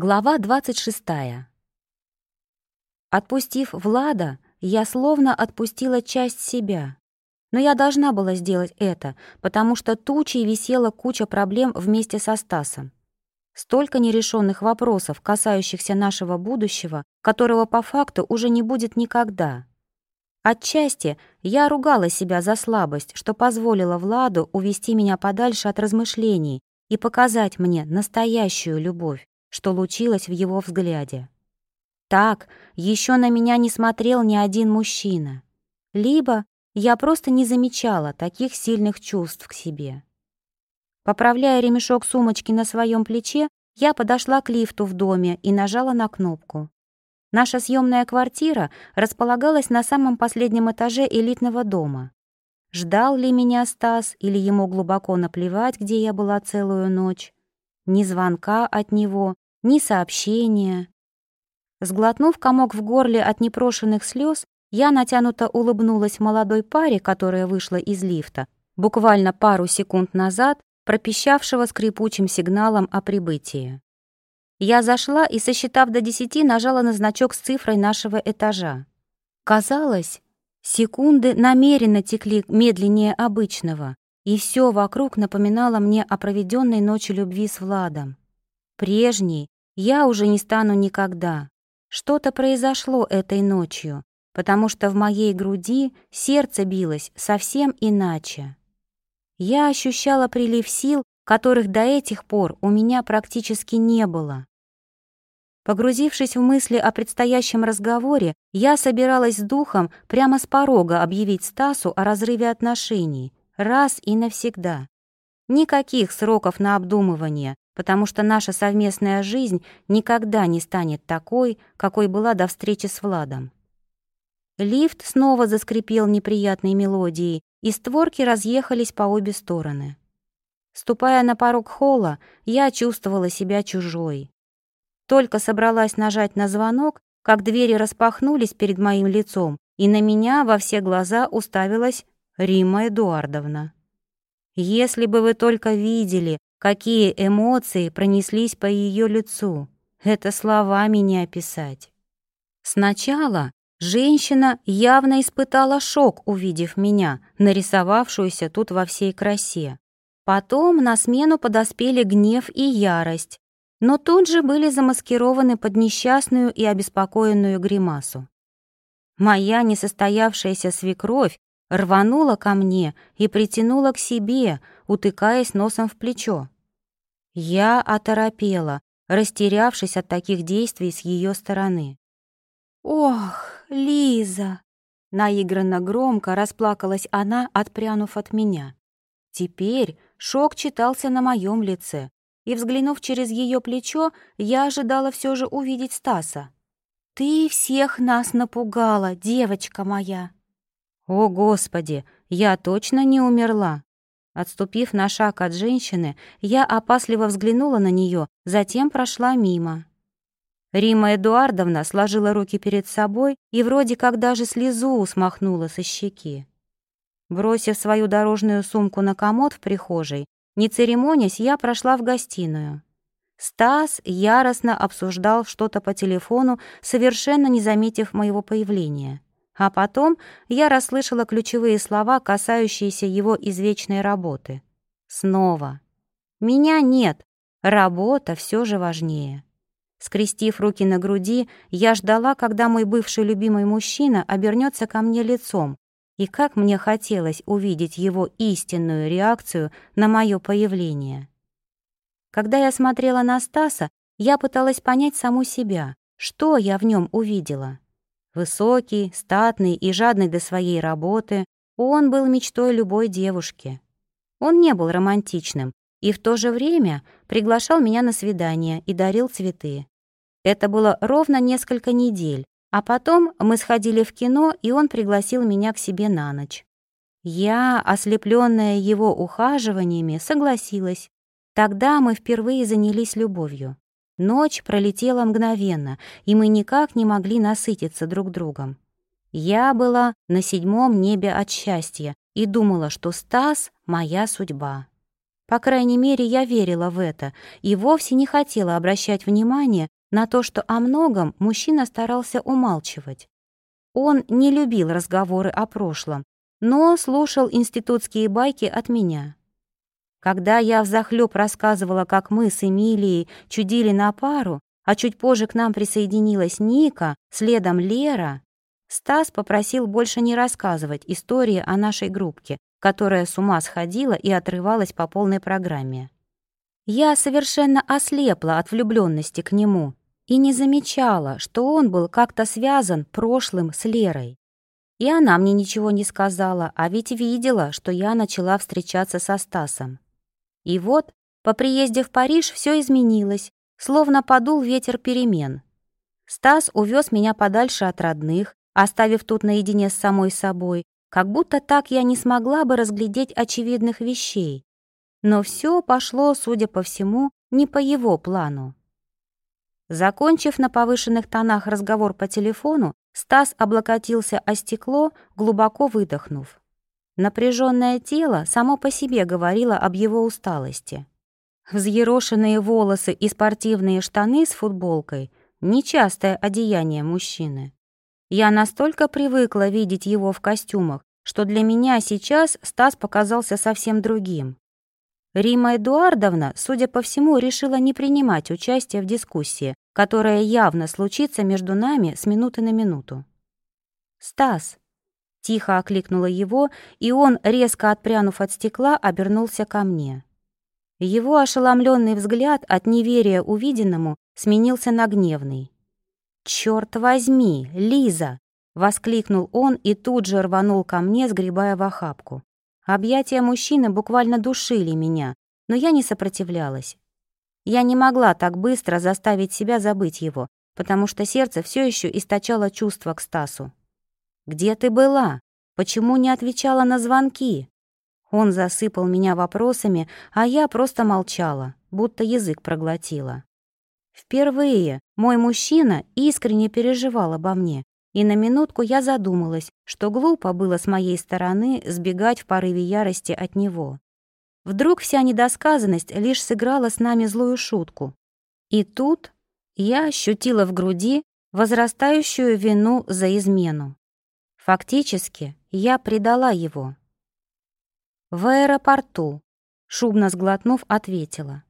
Глава 26. Отпустив Влада, я словно отпустила часть себя. Но я должна была сделать это, потому что тучей висела куча проблем вместе со Стасом. Столько нерешенных вопросов, касающихся нашего будущего, которого по факту уже не будет никогда. Отчасти я ругала себя за слабость, что позволила Владу увести меня подальше от размышлений и показать мне настоящую любовь что лучилось в его взгляде. Так еще на меня не смотрел ни один мужчина. Либо я просто не замечала таких сильных чувств к себе. Поправляя ремешок сумочки на своем плече, я подошла к лифту в доме и нажала на кнопку. Наша съемная квартира располагалась на самом последнем этаже элитного дома. Ждал ли меня Стас или ему глубоко наплевать, где я была целую ночь? Ни звонка от него, ни сообщения. Сглотнув комок в горле от непрошенных слез, я натянуто улыбнулась молодой паре, которая вышла из лифта, буквально пару секунд назад, пропищавшего скрипучим сигналом о прибытии. Я зашла и, сосчитав до десяти, нажала на значок с цифрой нашего этажа. Казалось, секунды намеренно текли медленнее обычного, и все вокруг напоминало мне о проведенной ночи любви с Владом. Прежней я уже не стану никогда. Что-то произошло этой ночью, потому что в моей груди сердце билось совсем иначе. Я ощущала прилив сил, которых до этих пор у меня практически не было. Погрузившись в мысли о предстоящем разговоре, я собиралась с духом прямо с порога объявить Стасу о разрыве отношений, раз и навсегда. Никаких сроков на обдумывание, потому что наша совместная жизнь никогда не станет такой, какой была до встречи с Владом. Лифт снова заскрипел неприятной мелодией, и створки разъехались по обе стороны. Ступая на порог холла, я чувствовала себя чужой. Только собралась нажать на звонок, как двери распахнулись перед моим лицом, и на меня во все глаза уставилась Рима Эдуардовна. Если бы вы только видели, какие эмоции пронеслись по ее лицу, это словами не описать. Сначала женщина явно испытала шок, увидев меня, нарисовавшуюся тут во всей красе. Потом на смену подоспели гнев и ярость, но тут же были замаскированы под несчастную и обеспокоенную гримасу. Моя несостоявшаяся свекровь рванула ко мне и притянула к себе, утыкаясь носом в плечо. Я оторопела, растерявшись от таких действий с ее стороны. «Ох, Лиза!» Наигранно громко расплакалась она, отпрянув от меня. Теперь шок читался на моем лице, и, взглянув через ее плечо, я ожидала все же увидеть Стаса. «Ты всех нас напугала, девочка моя!» «О, Господи, я точно не умерла!» Отступив на шаг от женщины, я опасливо взглянула на нее, затем прошла мимо. Рима Эдуардовна сложила руки перед собой и вроде как даже слезу смахнула со щеки. Бросив свою дорожную сумку на комод в прихожей, не церемонясь, я прошла в гостиную. Стас яростно обсуждал что-то по телефону, совершенно не заметив моего появления. А потом я расслышала ключевые слова, касающиеся его извечной работы. Снова. «Меня нет. Работа все же важнее». Скрестив руки на груди, я ждала, когда мой бывший любимый мужчина обернется ко мне лицом, и как мне хотелось увидеть его истинную реакцию на мое появление. Когда я смотрела на Стаса, я пыталась понять саму себя, что я в нем увидела. Высокий, статный и жадный до своей работы, он был мечтой любой девушки. Он не был романтичным и в то же время приглашал меня на свидание и дарил цветы. Это было ровно несколько недель, а потом мы сходили в кино, и он пригласил меня к себе на ночь. Я, ослепленная его ухаживаниями, согласилась. Тогда мы впервые занялись любовью. Ночь пролетела мгновенно, и мы никак не могли насытиться друг другом. Я была на седьмом небе от счастья и думала, что Стас — моя судьба. По крайней мере, я верила в это и вовсе не хотела обращать внимание на то, что о многом мужчина старался умалчивать. Он не любил разговоры о прошлом, но слушал институтские байки от меня. Когда я взахлёб рассказывала, как мы с Эмилией чудили на пару, а чуть позже к нам присоединилась Ника, следом Лера, Стас попросил больше не рассказывать истории о нашей группке, которая с ума сходила и отрывалась по полной программе. Я совершенно ослепла от влюблённости к нему и не замечала, что он был как-то связан прошлым с Лерой. И она мне ничего не сказала, а ведь видела, что я начала встречаться со Стасом. И вот, по приезде в Париж все изменилось, словно подул ветер перемен. Стас увез меня подальше от родных, оставив тут наедине с самой собой, как будто так я не смогла бы разглядеть очевидных вещей. Но все пошло, судя по всему, не по его плану. Закончив на повышенных тонах разговор по телефону, Стас облокотился о стекло, глубоко выдохнув. Напряженное тело само по себе говорило об его усталости. Взъерошенные волосы и спортивные штаны с футболкой — нечастое одеяние мужчины. Я настолько привыкла видеть его в костюмах, что для меня сейчас Стас показался совсем другим. Рима Эдуардовна, судя по всему, решила не принимать участие в дискуссии, которая явно случится между нами с минуты на минуту. «Стас», Тихо окликнула его, и он, резко отпрянув от стекла, обернулся ко мне. Его ошеломленный взгляд от неверия увиденному сменился на гневный. «Чёрт возьми, Лиза!» — воскликнул он и тут же рванул ко мне, сгребая в охапку. Объятия мужчины буквально душили меня, но я не сопротивлялась. Я не могла так быстро заставить себя забыть его, потому что сердце все еще источало чувства к Стасу. Где ты была? Почему не отвечала на звонки?» Он засыпал меня вопросами, а я просто молчала, будто язык проглотила. Впервые мой мужчина искренне переживал обо мне, и на минутку я задумалась, что глупо было с моей стороны сбегать в порыве ярости от него. Вдруг вся недосказанность лишь сыграла с нами злую шутку. И тут я ощутила в груди возрастающую вину за измену. Фактически, я предала его. В аэропорту, шумно сглотнув, ответила.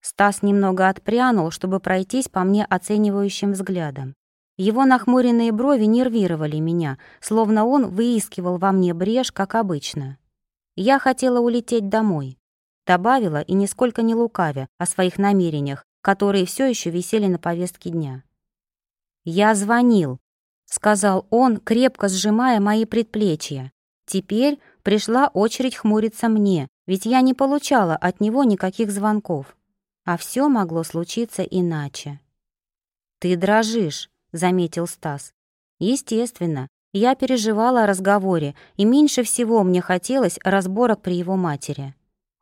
Стас немного отпрянул, чтобы пройтись по мне оценивающим взглядом. Его нахмуренные брови нервировали меня, словно он выискивал во мне брешь, как обычно. Я хотела улететь домой. Добавила и нисколько не лукавя о своих намерениях, которые все еще висели на повестке дня. «Я звонил», — сказал он, крепко сжимая мои предплечья. «Теперь пришла очередь хмуриться мне, ведь я не получала от него никаких звонков. А все могло случиться иначе». «Ты дрожишь», — заметил Стас. «Естественно, я переживала о разговоре, и меньше всего мне хотелось разборок при его матери.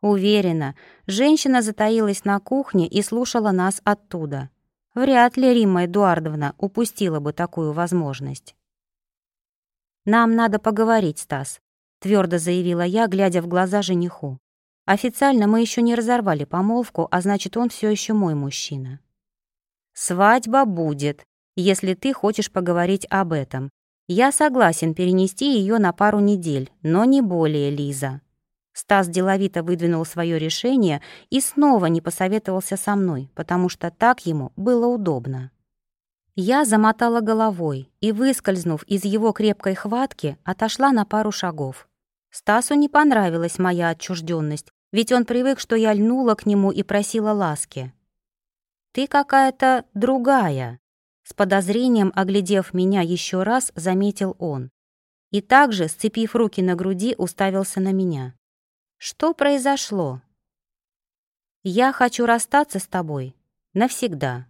Уверена, женщина затаилась на кухне и слушала нас оттуда. Вряд ли Римма Эдуардовна упустила бы такую возможность. «Нам надо поговорить, Стас», — твердо заявила я, глядя в глаза жениху. «Официально мы еще не разорвали помолвку, а значит, он все еще мой мужчина». «Свадьба будет, если ты хочешь поговорить об этом. Я согласен перенести ее на пару недель, но не более, Лиза», Стас деловито выдвинул свое решение и снова не посоветовался со мной, потому что так ему было удобно. Я замотала головой и, выскользнув из его крепкой хватки, отошла на пару шагов. Стасу не понравилась моя отчужденность, ведь он привык, что я льнула к нему и просила ласки. «Ты какая-то другая», — с подозрением оглядев меня еще раз, заметил он. И также, сцепив руки на груди, уставился на меня. Что произошло? Я хочу расстаться с тобой навсегда.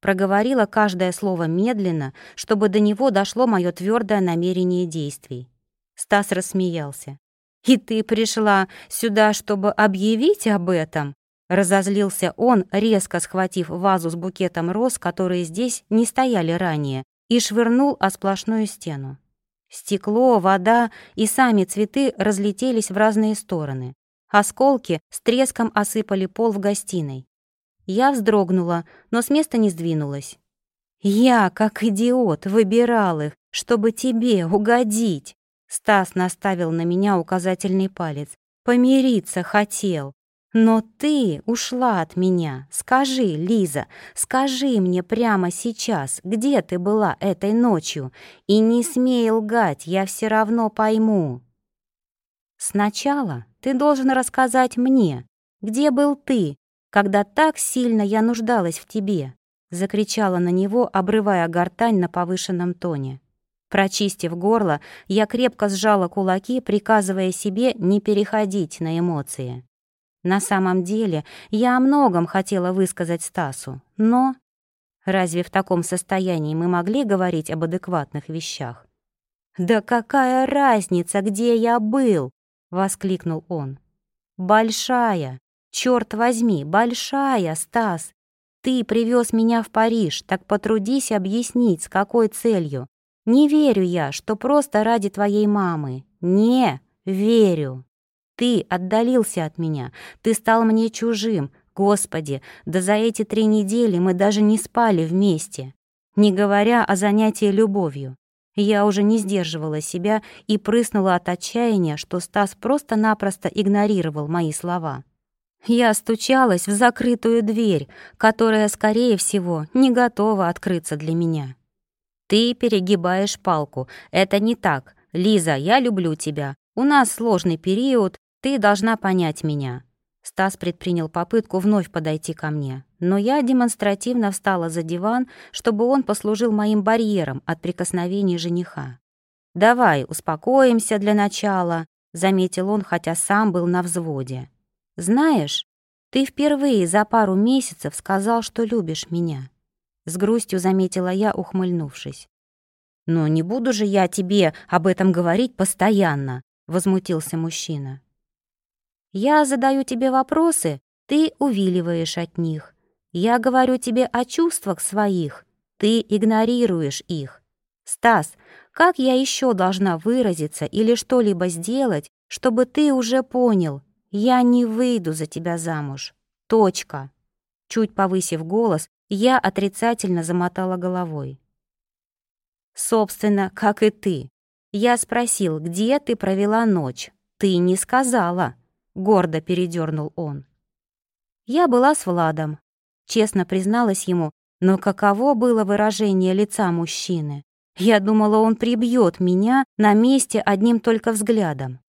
Проговорила каждое слово медленно, чтобы до него дошло мое твердое намерение действий. Стас рассмеялся. «И ты пришла сюда, чтобы объявить об этом?» Разозлился он, резко схватив вазу с букетом роз, которые здесь не стояли ранее, и швырнул о сплошную стену. Стекло, вода и сами цветы разлетелись в разные стороны. Осколки с треском осыпали пол в гостиной. Я вздрогнула, но с места не сдвинулась. Я, как идиот, выбирал их, чтобы тебе угодить. Стас наставил на меня указательный палец. Помириться хотел. Но ты ушла от меня. Скажи, Лиза, скажи мне прямо сейчас, где ты была этой ночью? И не смей лгать, я все равно пойму. Сначала ты должен рассказать мне, где был ты, когда так сильно я нуждалась в тебе, закричала на него, обрывая гортань на повышенном тоне. Прочистив горло, я крепко сжала кулаки, приказывая себе не переходить на эмоции. На самом деле, я о многом хотела высказать Стасу, но... Разве в таком состоянии мы могли говорить об адекватных вещах? «Да какая разница, где я был?» — воскликнул он. «Большая! Черт возьми, большая, Стас! Ты привез меня в Париж, так потрудись объяснить, с какой целью. Не верю я, что просто ради твоей мамы. Не верю!» Ты отдалился от меня, ты стал мне чужим. Господи, да за эти три недели мы даже не спали вместе, не говоря о занятии любовью. Я уже не сдерживала себя и прыснула от отчаяния, что Стас просто-напросто игнорировал мои слова. Я стучалась в закрытую дверь, которая, скорее всего, не готова открыться для меня. «Ты перегибаешь палку. Это не так. Лиза, я люблю тебя. У нас сложный период, ты должна понять меня». Стас предпринял попытку вновь подойти ко мне, но я демонстративно встала за диван, чтобы он послужил моим барьером от прикосновений жениха. «Давай, успокоимся для начала», — заметил он, хотя сам был на взводе. «Знаешь, ты впервые за пару месяцев сказал, что любишь меня». С грустью заметила я, ухмыльнувшись. «Но не буду же я тебе об этом говорить постоянно», — возмутился мужчина. Я задаю тебе вопросы, ты увиливаешь от них. Я говорю тебе о чувствах своих, ты игнорируешь их. Стас, как я еще должна выразиться или что-либо сделать, чтобы ты уже понял, я не выйду за тебя замуж. Точка. Чуть повысив голос, я отрицательно замотала головой. Собственно, как и ты. Я спросил, где ты провела ночь. Ты не сказала. — гордо передернул он. Я была с Владом, честно призналась ему, но каково было выражение лица мужчины. Я думала, он прибьет меня на месте одним только взглядом.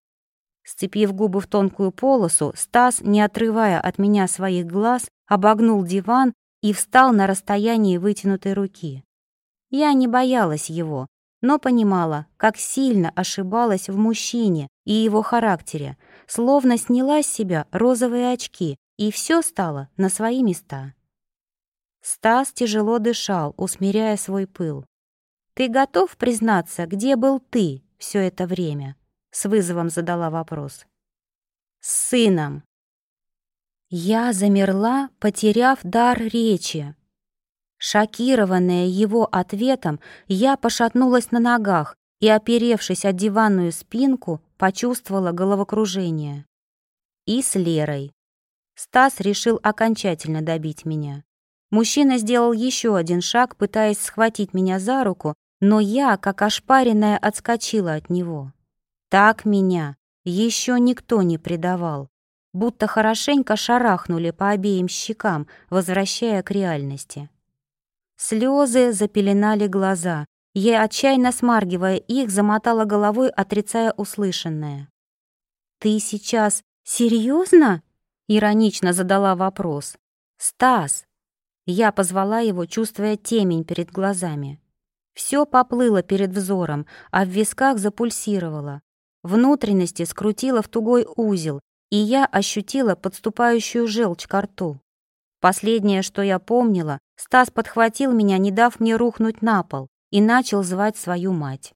Сцепив губы в тонкую полосу, Стас, не отрывая от меня своих глаз, обогнул диван и встал на расстоянии вытянутой руки. Я не боялась его, но понимала, как сильно ошибалась в мужчине и его характере, словно сняла с себя розовые очки, и все стало на свои места. Стас тяжело дышал, усмиряя свой пыл. «Ты готов признаться, где был ты все это время?» С вызовом задала вопрос. «С сыном». Я замерла, потеряв дар речи. Шокированная его ответом, я пошатнулась на ногах и, оперевшись о диванную спинку, почувствовала головокружение. И с Лерой. Стас решил окончательно добить меня. Мужчина сделал еще один шаг, пытаясь схватить меня за руку, но я, как ошпаренная, отскочила от него. Так меня еще никто не предавал, будто хорошенько шарахнули по обеим щекам, возвращая к реальности. Слезы запеленали глаза, я, отчаянно смаргивая их, замотала головой, отрицая услышанное. «Ты сейчас серьезно?» — иронично задала вопрос. «Стас!» Я позвала его, чувствуя темень перед глазами. Все поплыло перед взором, а в висках запульсировало. Внутренности скрутило в тугой узел, и я ощутила подступающую желчь ко рту. Последнее, что я помнила, Стас подхватил меня, не дав мне рухнуть на пол и начал звать свою мать.